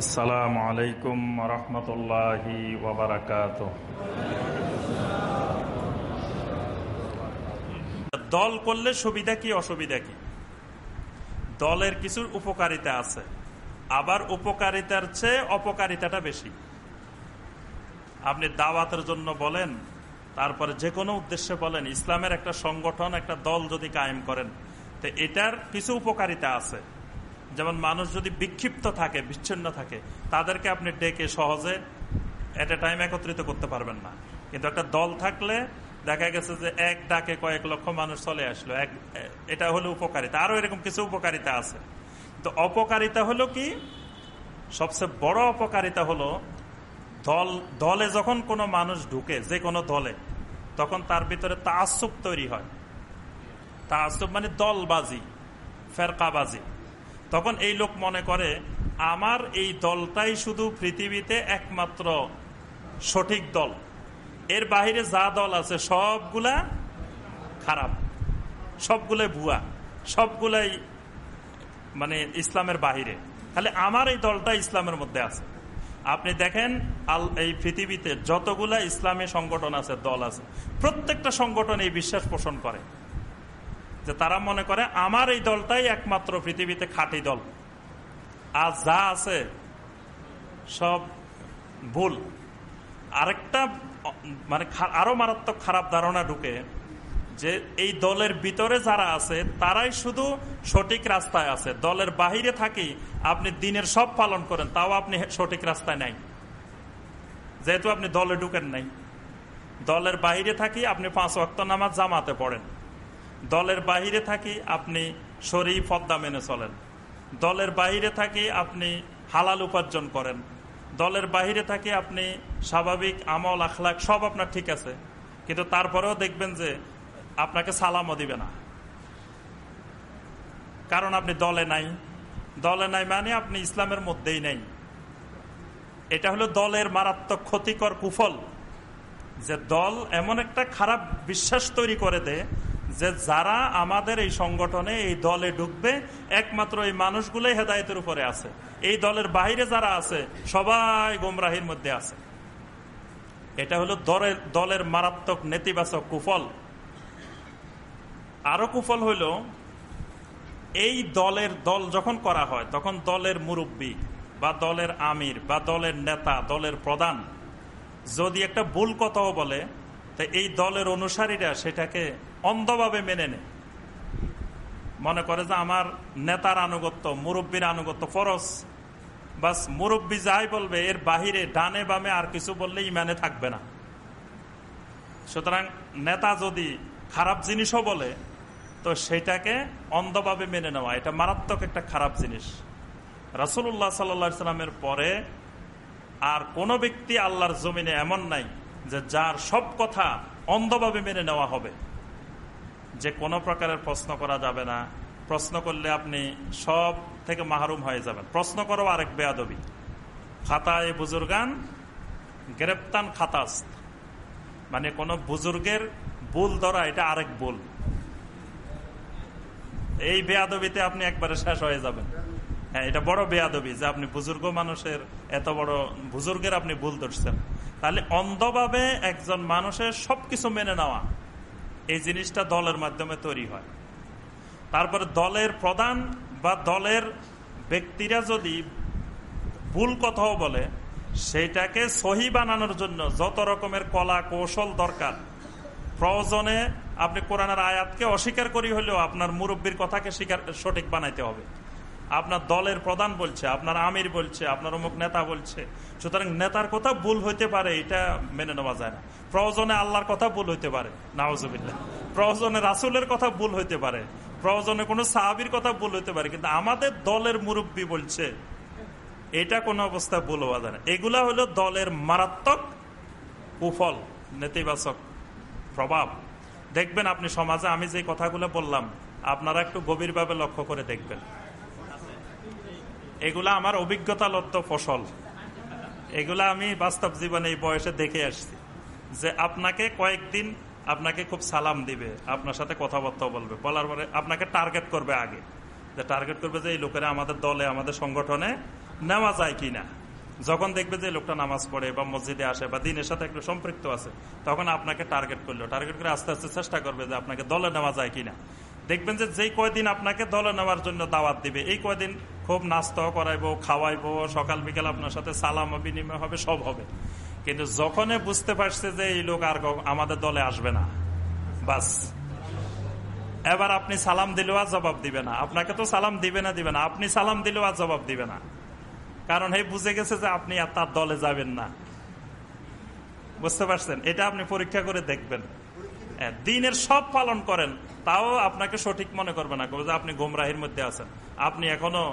আসসালামু আলাইকুম রহমতুল্লাহি ওবরাকাত দল করলে সুবিধা কি, অসুবিধা কি? দলের কিছু উপকারিতা আছে, আবার উপকারিতার চেয়ে অপকারিতাটা বেশি। আপনি দাওয়াতের জন্য বলেন, তারপরে যে কোনো উদ্দেশ্যে বলেন, ইসলামের একটা সংগঠন, একটা দল যদি কায়েম করেন, তো এটার কিছু উপকারিতা আছে। যেমন মানুষ যদি বিক্ষিপ্ত থাকে, বিচ্ছিন্ন থাকে, তাদেরকে আপনি ডেকে সহজে এট এ টাইম একত্রিত করতে পারবেন না। কিন্তু একটা দল থাকলে দেখা গেছে যে এক ডাকে কয়েক লক্ষ মানুষ চলে আসলো। এক, এটা হলো উপকারিতা। আরও এরকম কিছু উপকারিতা আছে। তো অপকারিতা হলো কি? সবচেয়ে বড় অপকারিতা হলো দল, দলে যখন কোনো মানুষ ঢুকে, যে কোনো দলে, তখন তার ভিতরে তাসুব তৈরি হয়। তাসুব মানে দলবাজি, ফেরকাবাজি। তখন এই লোক মনে করে, আমার এই দলটাই শুধু পৃথিবীতে একমাত্র সঠিক দল। এর বাহিরে যা দল আছে সবগুলা খারাপ। সবগুলাই ভুয়া। সবগুলাই মানে ইসলামের বাহিরে। তাহলে আমার এই দলটা ইসলামের মধ্যে আছে। আপনি দেখেন, আল, এই পৃথিবীতে যতগুলা ইসলামী সংগঠন আছে, দল আছে, প্রত্যেকটা সংগঠন এই বিশ্বাস পোষণ করে। যে তারা মনে করে, আমার এই দলটাই একমাত্র পৃথিবীতে খাঁটি দল। আর যা আছে, সব ভুল। আরেকটা মানে আরও মারাত্মক খারাপ ধারণা ঢুকে যে এই দলের ভিতরে যারা আছে, তারাই শুধু সঠিক রাস্তায় আছে। দলের বাহিরে থাকি, আপনি দিনের সব পালন করেন, তাও আপনি সঠিক রাস্তায় নাই। যেহেতু আপনি দলে ঢুকেন নাই। দলের বাহিরে থাকি, আপনি পাঁচ অক্ত নামাজ জামাতে পড়েন। দলের বাহিরে থাকি আপনি শরী পদ্মা মেনে চলেন। দলের বাহিরে থাকি আপনি হালাল উপার্জন করেন। দলের বাহিরে থাকি আপনি স্বাভাবিক আমল, আখলাক সব আপনার ঠিক আছে। কিন্তু তারপরেও দেখবেন যে আপনাকে সালামও দিবে না। কারণ আপনি দলে নাই। দলে নাই মানে আপনি ইসলামের মধ্যেই নেই। এটা হলো দলের মারাত্মক ক্ষতিকর কুফল। যে দল এমন একটা খারাপ বিশ্বাস তৈরি করে দেয় যে যারা আমাদের এই সংগঠনে এই দলে ঢুকবে, একমাত্র এই মানুষগুলোই হেদায়তের উপরে আছে। এই দলের বাহিরে যারা আছে, সবাই গোমরাহির মধ্যে আছে। এটা হলো দলের দলের মারাত্মক নেতিবাচক কুফল। আরও কুফল হইল, এই দলের দল যখন করা হয়, তখন দলের মুরব্বী বা দলের আমির বা দলের নেতা, দলের প্রধান যদি একটা ভুল কথাও বলে, তা এই দলের অনুসারীরা সেটাকে অন্ধভাবে মেনে নেয় মনে করে যে আমার নেতার আনুগত্য, মুরব্বীর আনুগত্য ফরস বাস মুরব্বী যাই বলবে, এর বাহিরে ডানে বামে আর কিছু বললে ইমানে থাকবে না। সুতরাং নেতা যদি খারাপ জিনিসও বলে, তো সেটাকে অন্ধভাবে মেনে নেওয়া, এটা মারাত্মক একটা খারাপ জিনিস। রাসুল্লাহ সাল্লা সাল্লামের পরে আর কোনো ব্যক্তি আল্লাহর জমিনে এমন নাই যে যার সব কথা অন্ধভাবে মেনে নেওয়া হবে। যে কোনো প্রকারের প্রশ্ন করা যাবে না। প্রশ্ন করলে আপনি সব থেকে মাহরুম হয়ে যাবেন। প্রশ্ন করো আরেক বেয়াদবি। খাতায় বুজুর্গান, গ্রেপ্তান খাতাস মানে কোন বুজুর্গের বুল ধরা, এটা আরেক বুল এই বেয়াদবিতে আপনি একবারে শেষ হয়ে যাবেন। হ্যাঁ এটা বড় বেয়াদবি যে আপনি বুজুর্গ মানুষের, এত বড় বুজুর্গের আপনি ভুল ধরছেন। তাহলে অন্ধভাবে একজন মানুষের সবকিছু মেনে নেওয়া। এই জিনিসটা দলের মাধ্যমে তৈরি হয়। তারপরে দলের প্রধান বা দলের ব্যক্তিরা যদি ভুল কথাও বলে, সেটাকে সহি বানানোর জন্য যত রকমের কলা কৌশল দরকার, প্রয়োজনে আপনি কোরআনের আয়াতকে অস্বীকার করি হলেও আপনার মুরব্বীর কথাকে স্বীকার সঠিক বানাইতে হবে। আপনার দলের প্রধান বলছে, আপনার আমির বলছে, আপনার অমুক নেতা বলছে। সুতরাং নেতার কথা ভুল হইতে পারে, এটা মেনে নেওয়া যায় না। প্রয়োজনে আল্লাহর কথা ভুল হইতে পারে নাওজবিল্লা প্রয়োজনে রাসুলের কথা ভুল হইতে পারে, প্রয়োজনে কোনো সাহাবির কথা ভুল হইতে পারে, কিন্তু আমাদের দলের মুরব্বী বলছে, এটা কোনো অবস্থায় ভুল হওয়া যায় না। এগুলা হলো দলের মারাত্মক কুফল, নেতিবাচক প্রভাব। দেখবেন আপনি সমাজে, আমি যে কথাগুলো বললাম, আপনারা একটু গভীরভাবে লক্ষ্য করে দেখবেন। এগুলা আমার অভিজ্ঞতা লব্ধ ফসল। এগুলা আমি বাস্তব জীবনে এই বয়সে দেখে আসছি। যে আপনাকে কয়েকদিন আপনাকে খুব সালাম দিবে, আপনার সাথে কথাবার্তা বলবে। বলার পরে আপনাকে টার্গেট করবে আগে। যে টার্গেট করবে যে এই লোকেরা আমাদের দলে, আমাদের সংগঠনে নেওয়া যায় কিনা। যখন দেখবে যে লোকটা নামাজ পড়ে বা মসজিদে আসে বা দিনের সাথে একটু সম্পৃক্ত আছে, তখন আপনাকে টার্গেট করল। টার্গেট করে আস্তে আস্তে চেষ্টা করবে যে আপনাকে দলে নেওয়া যায় কিনা। দেখবেন যে যেই কয়দিন আপনাকে দলে নেওয়ার জন্য দাওয়াত দিবে এই কয়দিন খুব নাস্তা করাইবো খাওয়াইবো সকাল বিকাল আপনার সাথে সালাম বিনিময় হবে সব হবে। কিন্তু যখনই বুঝতে পারছে যে এই লোক আর আমাদের দলে আসবে না বাস। এবার আপনি সালাম দিলেও আর জবাব দিবে না। আপনাকে তো সালাম দিবে না দিবে না। আপনি সালাম দিলেও আর জবাব দিবে না। কারণ এই বুঝে গেছে যে আপনি আর তার দলে যাবেন না। বুঝতে পারছেন? এটা আপনি পরীক্ষা করে দেখবেন। হ্যাঁ, দিনের সব পালন করেন। তাও আপনাকে সঠিক মনে করবে না যে আপনি গোমরাহির মধ্যে আছেন। আপনি এখনও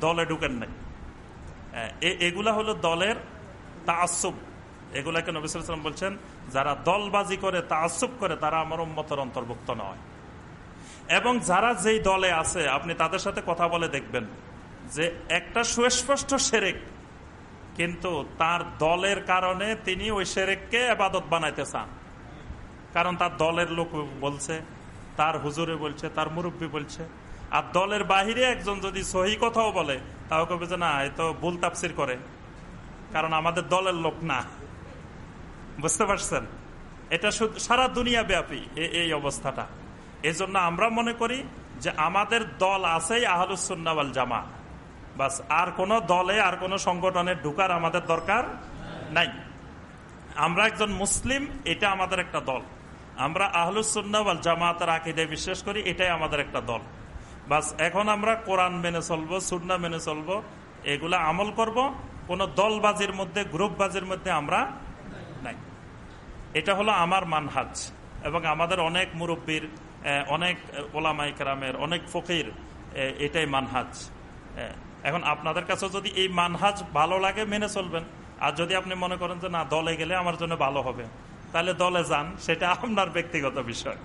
দলে ঢুকেন নাই। এগুলা হলো দলের তাসুব এগুলাকে নবিসাম বলছেন, যারা দলবাজি করে তাসুব করে, তারা আমার উম্মতের অন্তর্ভুক্ত নয়। এবং যারা যেই দলে আছে, আপনি তাদের সাথে কথা বলে দেখবেন যে একটা সুস্পষ্ট সেরেক, কিন্তু তার দলের কারণে তিনি ওই সেরেককে আবাদত বানাইতে চান। কারণ তার দলের লোক বলছে তার হুজুরে বলছে, তার মুরব্বী বলছে, আর দলের বাহিরে একজন যদি সহি কথাও বলে, তাও কবে যে না তো ভুল তাপসির করে। কারণ আমাদের দলের লোক না। বুঝতে পারছেন? এটা সারা দুনিয়া ব্যাপী এই অবস্থাটা। এই জন্য আমরা মনে করি যে আমাদের দল আছেই আহলুসুন্নাওয়াল জামা বাস, আর কোন দলে, আর কোন সংগঠনে ঢুকার আমাদের দরকার নাই। আমরা একজন মুসলিম, এটা আমাদের একটা দল। আমরা আহলুসুন্নাওয়াল জামাতের আকিদে বিশ্বাস করি, এটাই আমাদের একটা দল। বাস, এখন আমরা কোরআন মেনে চলবো, সুন্না মেনে চলবো, এগুলা আমল করব, কোন দলবাজির মধ্যে, গ্রুপবাজির মধ্যে আমরা নাই। এটা হলো আমার মানহাজ, এবং আমাদের অনেক মুরব্বীর অনেক ওলামাই কেরামের, অনেক ফকির এটাই মানহাজ। এখন আপনাদের কাছে যদি এই মানহাজ ভালো লাগে, মেনে চলবেন। আর যদি আপনি মনে করেন যে না, দলে গেলে আমার জন্য ভালো হবে তাহলে দলে যান সেটা আপনার ব্যক্তিগত বিষয়।